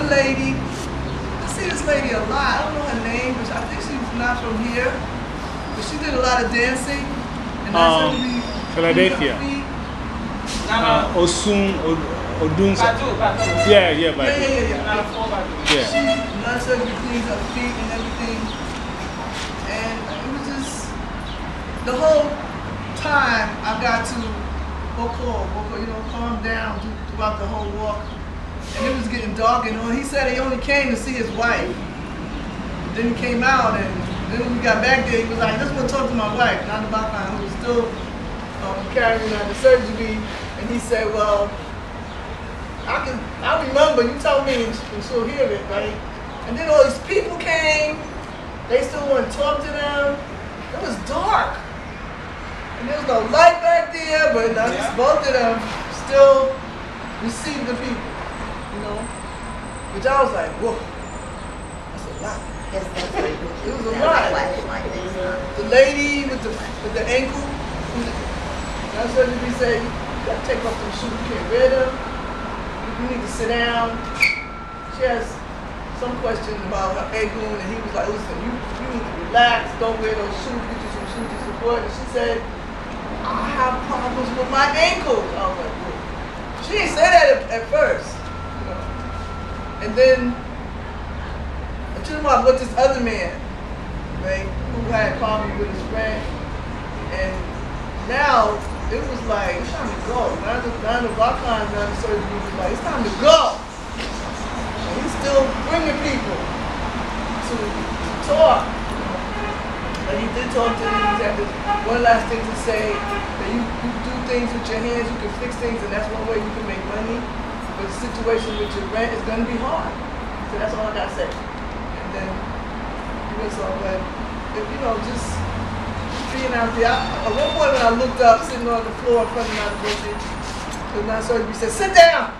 one lady, I see this lady a lot. I don't know her name, but I think she's not from here. But she did a lot of dancing. And I Um, be Philadelphia. Uh, Osun, O- Odunsa. Yeah, yeah, but Yeah, yeah, yeah, yeah. yeah. She learned her to clean her feet and everything. And it was just the whole time I got to Boko, Boko, you know, calm down throughout the whole walk. And it was getting dark and all. He said he only came to see his wife. Then he came out and then when we got back there, he was like, let's go talk to my wife, not the Bakan, who was still um, carrying out the surgery. And he said, well, I can, I remember you told me and she'll hear it, right? And then all these people came. They still want to talk to them. It was dark. And there was no light back there, but I just, both of them still received the people? Which I was like, whoa, that's a lot. Yes, that's. It was a lot. The lady with the with the ankle, that's what we say, you gotta take off them shoes, you can't wear them. You need to sit down. She has some questions about her ankle, and he was like, listen, you, you need to relax, don't wear those shoes, get you some shoes to support. And she said, I have problems with my ankles. I was like, "Whoa." She didn't say that at, at first. And then, I took him out with this other man, right, who had problems with his friend. And now, it was like, it's time to go. Now the, now the Bakan, now the surgery was like, it's time to go. And he's still bringing people to, to talk. But he did talk to me. He had this one last thing to say that you, you do things with your hands, you can fix things, and that's one way you can make money. The situation with your rent is going to be hard. So that's all I got to say. And then he was all, but if you know, just being out there. I, at one point when I looked up, sitting on the floor in front of my bushes, the nurse said, sit down.